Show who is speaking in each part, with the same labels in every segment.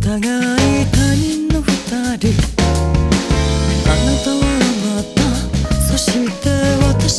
Speaker 1: 互い他人の二人。あなたはまたそして私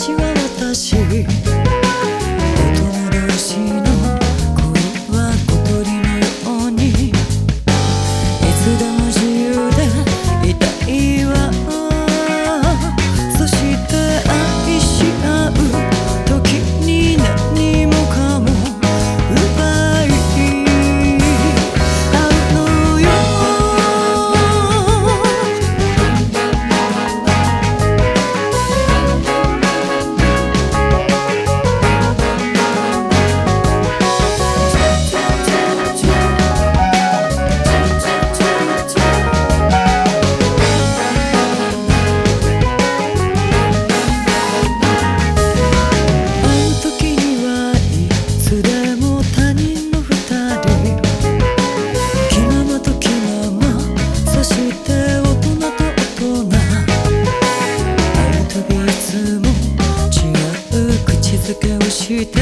Speaker 1: 違う口づけをして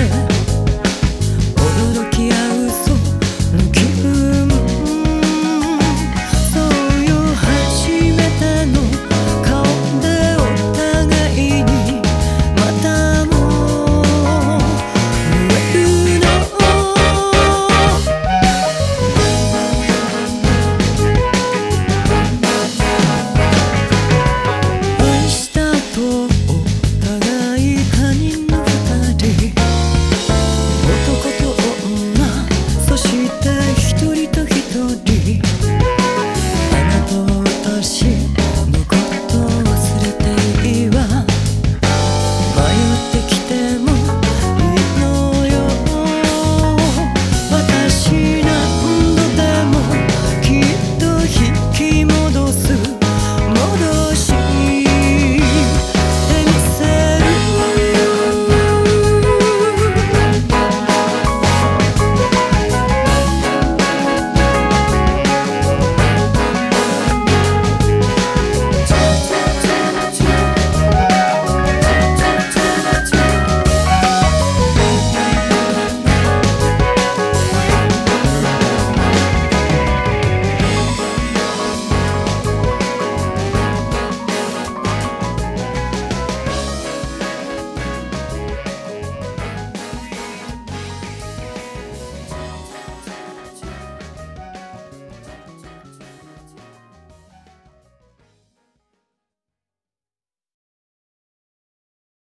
Speaker 1: 驚き合う